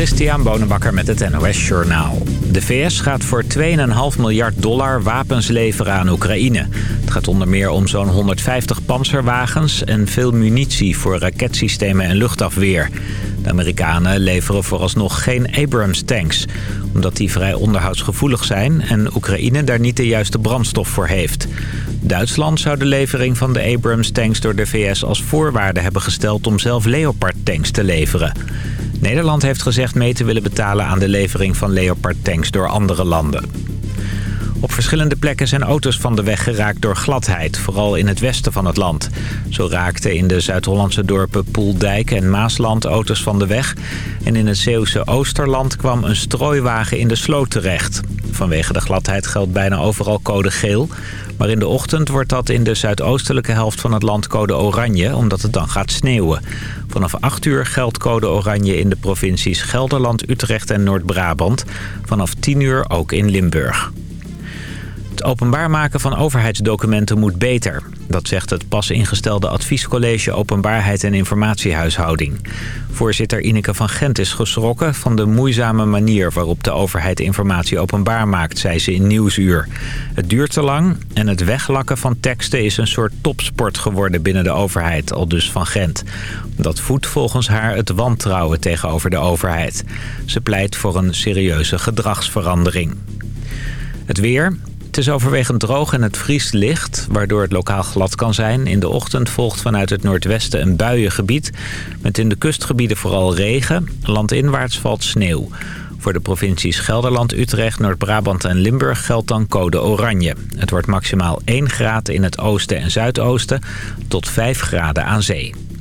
Christian Bonenbakker met het NOS Journaal. De VS gaat voor 2,5 miljard dollar wapens leveren aan Oekraïne. Het gaat onder meer om zo'n 150 panzerwagens en veel munitie voor raketsystemen en luchtafweer. De Amerikanen leveren vooralsnog geen Abrams-tanks... omdat die vrij onderhoudsgevoelig zijn en Oekraïne daar niet de juiste brandstof voor heeft. Duitsland zou de levering van de Abrams-tanks door de VS als voorwaarde hebben gesteld... om zelf Leopard-tanks te leveren. Nederland heeft gezegd mee te willen betalen aan de levering van Leopard-tanks door andere landen. Op verschillende plekken zijn auto's van de weg geraakt door gladheid, vooral in het westen van het land. Zo raakten in de Zuid-Hollandse dorpen Poeldijk en Maasland auto's van de weg. En in het Zeeuwse Oosterland kwam een strooiwagen in de sloot terecht. Vanwege de gladheid geldt bijna overal code geel. Maar in de ochtend wordt dat in de zuidoostelijke helft van het land code oranje, omdat het dan gaat sneeuwen. Vanaf 8 uur geldt code oranje in de provincies Gelderland, Utrecht en Noord-Brabant. Vanaf 10 uur ook in Limburg. Het openbaar maken van overheidsdocumenten moet beter. Dat zegt het pas ingestelde adviescollege Openbaarheid en Informatiehuishouding. Voorzitter Ineke van Gent is geschrokken van de moeizame manier waarop de overheid informatie openbaar maakt, zei ze in Nieuwsuur. Het duurt te lang en het weglakken van teksten is een soort topsport geworden binnen de overheid, al dus van Gent. Dat voedt volgens haar het wantrouwen tegenover de overheid. Ze pleit voor een serieuze gedragsverandering. Het weer. Het is overwegend droog en het vriest licht, waardoor het lokaal glad kan zijn. In de ochtend volgt vanuit het noordwesten een buiengebied... met in de kustgebieden vooral regen. Landinwaarts valt sneeuw. Voor de provincies Gelderland, Utrecht, Noord-Brabant en Limburg geldt dan code oranje. Het wordt maximaal 1 graad in het oosten en zuidoosten tot 5 graden aan zee.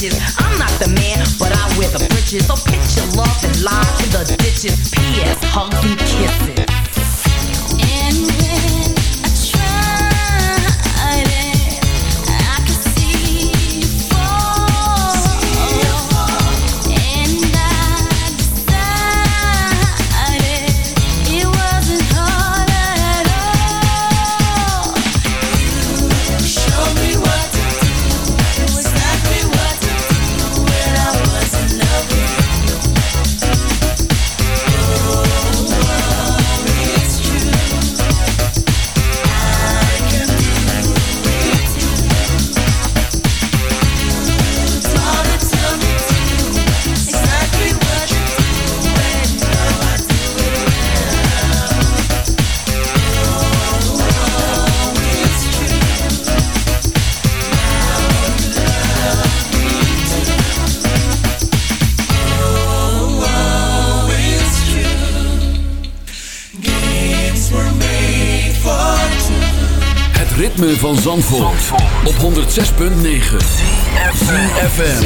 bitches. I'm not the man, but I wear the britches. So pitch your love and lie to the ditches. P.S. Hugs and kisses. Zandvoort, op 106.9 CFFM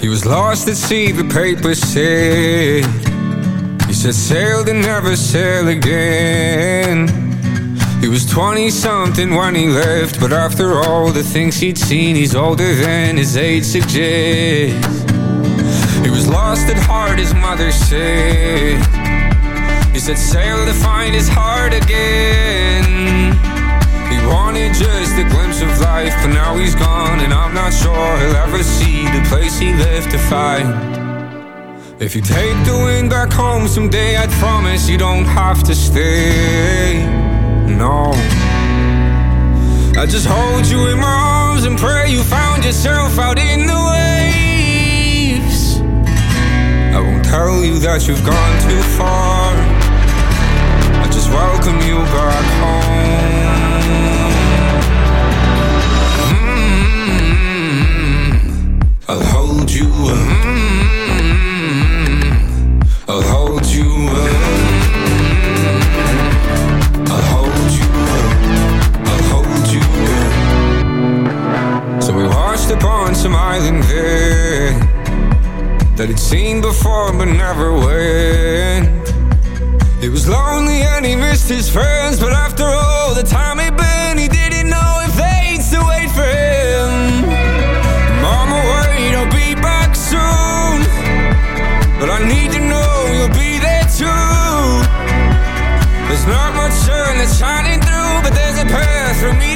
He was lost at sea, the paper said. He said sail to never sail again He was 20 something when he left, but after all the things he'd seen, he's older than his age suggests. He was lost at heart, his mother said. He said, sail to find his heart again. He wanted just a glimpse of life, but now he's gone, and I'm not sure he'll ever see the place he left to find. If you take the wind back home someday, I'd promise you don't have to stay no. I just hold you in my arms and pray you found yourself out in the waves. I won't tell you that you've gone too far. I just welcome you back home. Mm-hmm. I'll hold you. Mm-hmm. Upon some island there that he'd seen before but never went. He was lonely and he missed his friends, but after all the time he'd been, he didn't know if they'd still wait for him. Mama, wait, I'll be back soon, but I need to know you'll be there too. There's not much sun that's shining through, but there's a path for me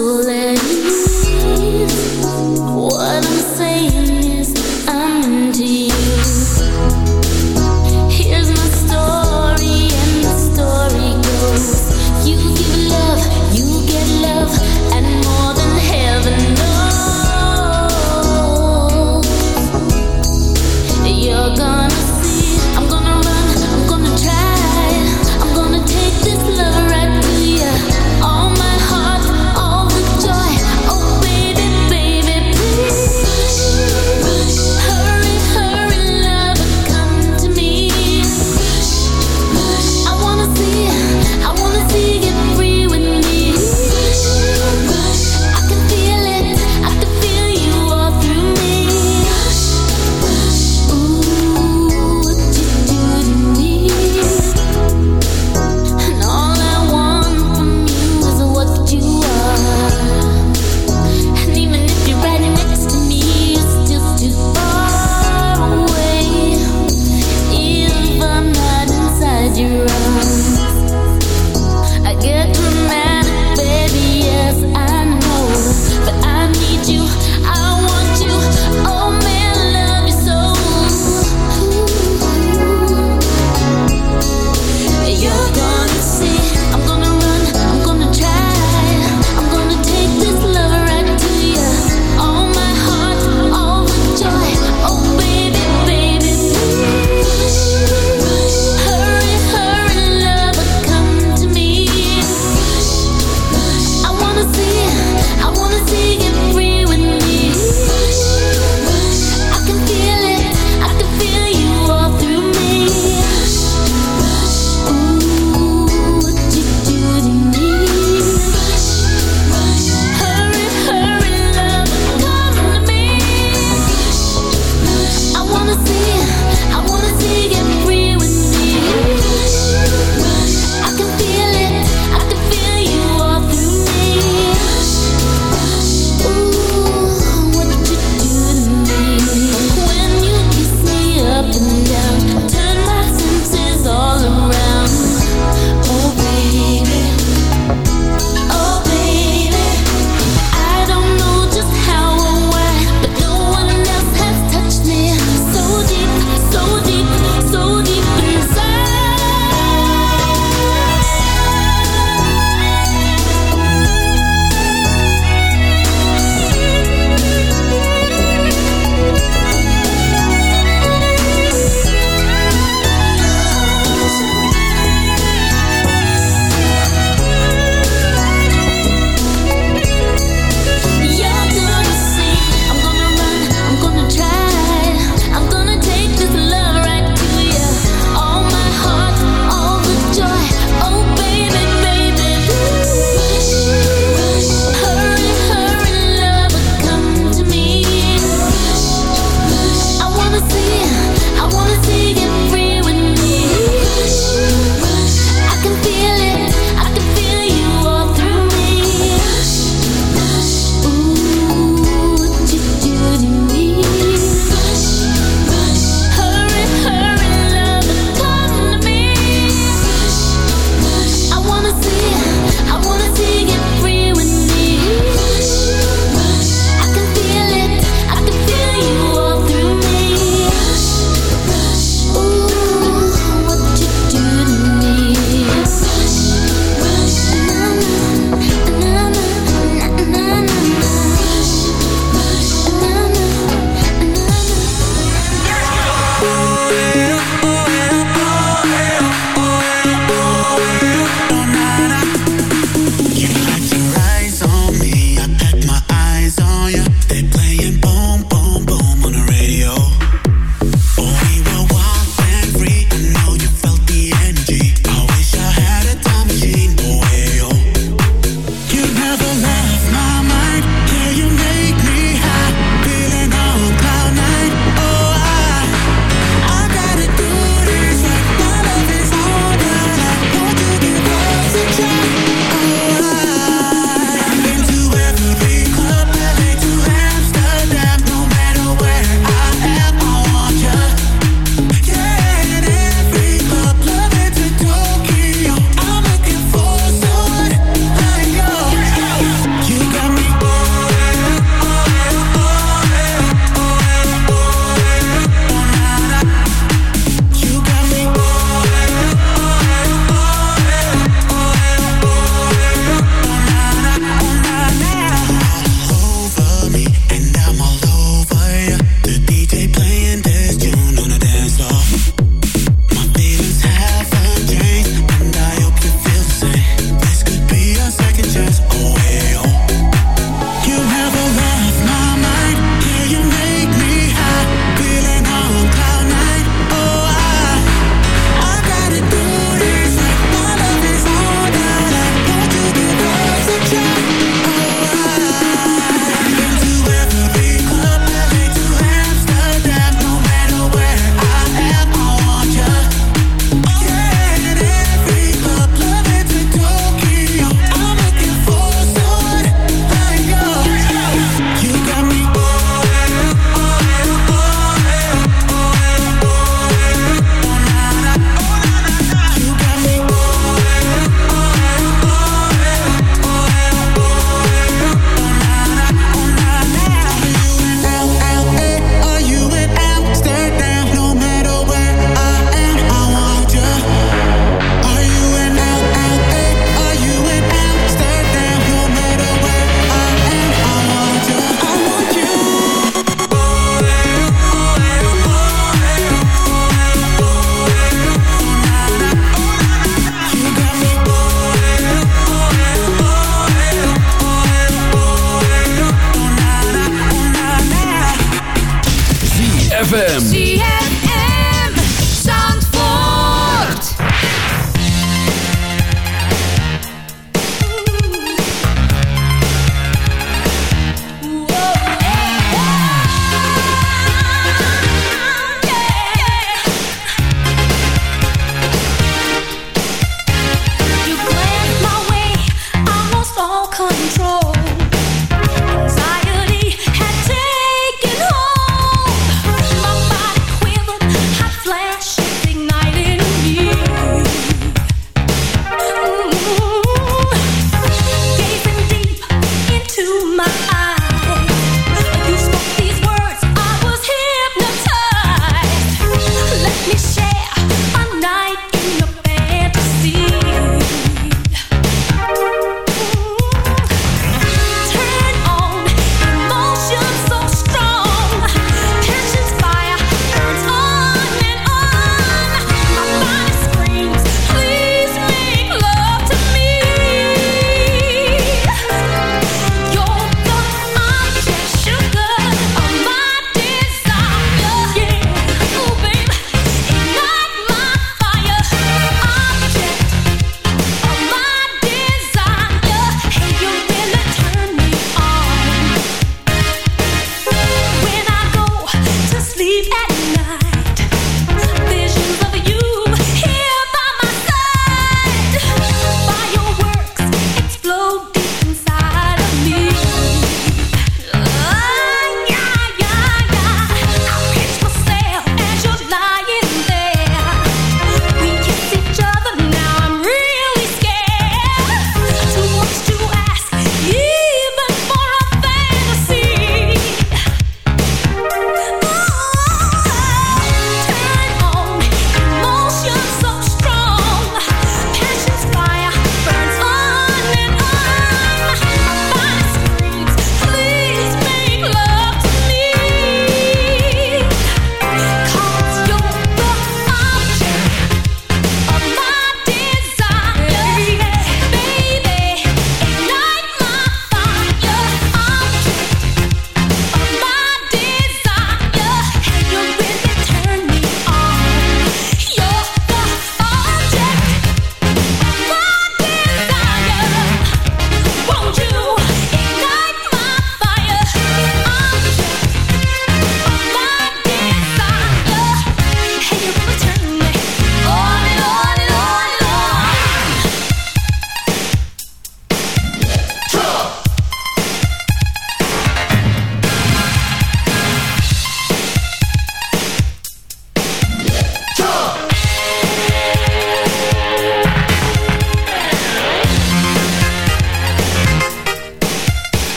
school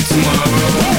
tomorrow.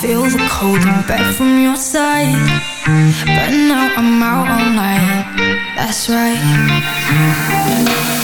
feel the cold in back from your side. But now I'm out all night That's right.